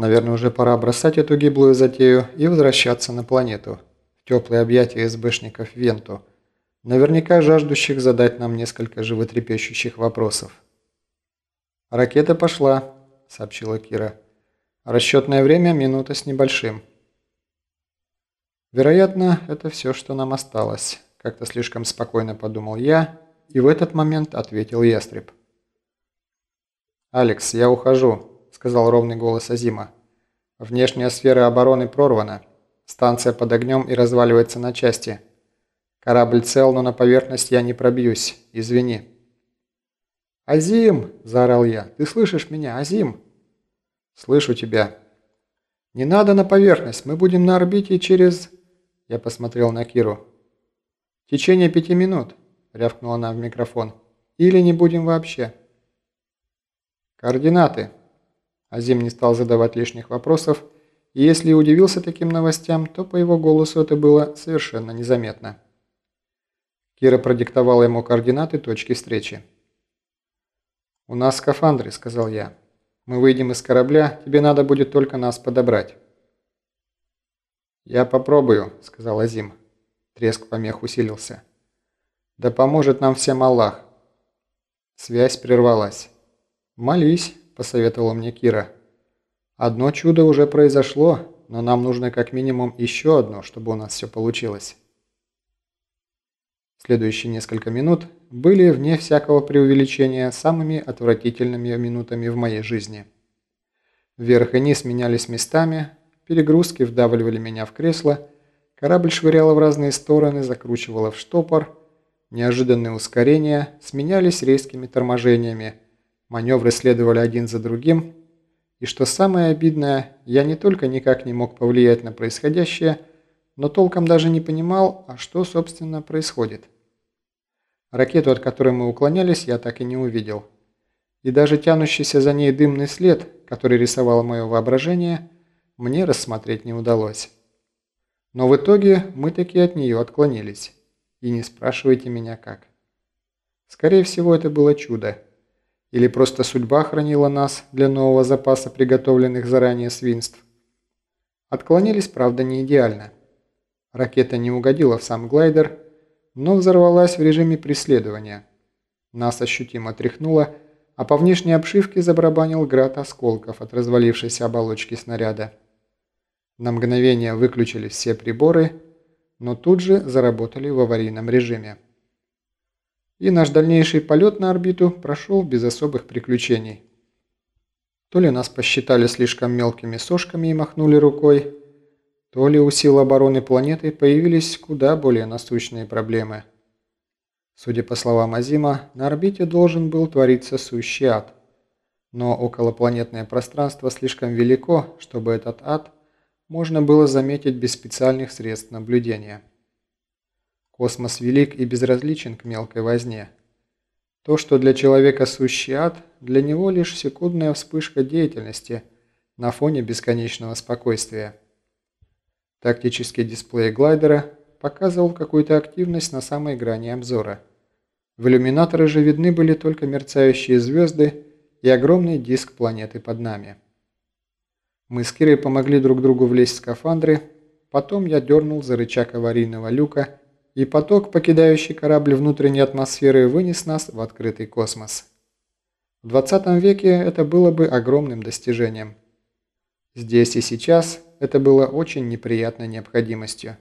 Наверное, уже пора бросать эту гиблую затею и возвращаться на планету, в теплые объятия СБшников Венту, наверняка жаждущих задать нам несколько животрепещущих вопросов. «Ракета пошла», — сообщила Кира. «Расчетное время – минута с небольшим». «Вероятно, это все, что нам осталось», – как-то слишком спокойно подумал я, и в этот момент ответил ястреб. «Алекс, я ухожу», – сказал ровный голос Азима. «Внешняя сфера обороны прорвана. Станция под огнем и разваливается на части. Корабль цел, но на поверхность я не пробьюсь. Извини». «Азим!» – заорал я. «Ты слышишь меня, Азим?» «Слышу тебя». «Не надо на поверхность. Мы будем на орбите через...» Я посмотрел на Киру. «В течение пяти минут», – рявкнула она в микрофон. «Или не будем вообще». «Координаты». Азим не стал задавать лишних вопросов, и если удивился таким новостям, то по его голосу это было совершенно незаметно. Кира продиктовала ему координаты точки встречи. «У нас скафандры», – сказал я. «Мы выйдем из корабля, тебе надо будет только нас подобрать». «Я попробую», – сказал Азим. Треск помех усилился. «Да поможет нам всем Аллах». Связь прервалась. «Молись», – посоветовала мне Кира. «Одно чудо уже произошло, но нам нужно как минимум еще одно, чтобы у нас все получилось». Следующие несколько минут были, вне всякого преувеличения, самыми отвратительными минутами в моей жизни. Вверх и низ менялись местами, перегрузки вдавливали меня в кресло, корабль швыряло в разные стороны, закручивало в штопор, неожиданные ускорения сменялись резкими торможениями, маневры следовали один за другим, и что самое обидное, я не только никак не мог повлиять на происходящее, но толком даже не понимал, а что, собственно, происходит. Ракету, от которой мы уклонялись, я так и не увидел. И даже тянущийся за ней дымный след, который рисовало мое воображение, мне рассмотреть не удалось. Но в итоге мы таки от нее отклонились. И не спрашивайте меня как. Скорее всего, это было чудо. Или просто судьба хранила нас для нового запаса приготовленных заранее свинств. Отклонились, правда, не идеально. Ракета не угодила в сам глайдер, но взорвалась в режиме преследования. Нас ощутимо тряхнуло, а по внешней обшивке забарабанил град осколков от развалившейся оболочки снаряда. На мгновение выключили все приборы, но тут же заработали в аварийном режиме. И наш дальнейший полет на орбиту прошел без особых приключений. То ли нас посчитали слишком мелкими сошками и махнули рукой, то ли у сил обороны планеты появились куда более насущные проблемы. Судя по словам Азима, на орбите должен был твориться сущий ад. Но околопланетное пространство слишком велико, чтобы этот ад можно было заметить без специальных средств наблюдения. Космос велик и безразличен к мелкой возне. То, что для человека сущий ад, для него лишь секундная вспышка деятельности на фоне бесконечного спокойствия. Тактический дисплей глайдера показывал какую-то активность на самой грани обзора. В иллюминаторы же видны были только мерцающие звезды и огромный диск планеты под нами. Мы с Кирой помогли друг другу влезть в скафандры, потом я дернул за рычаг аварийного люка, и поток, покидающий корабль внутренней атмосферы, вынес нас в открытый космос. В 20 веке это было бы огромным достижением. Здесь и сейчас это было очень неприятной необходимостью.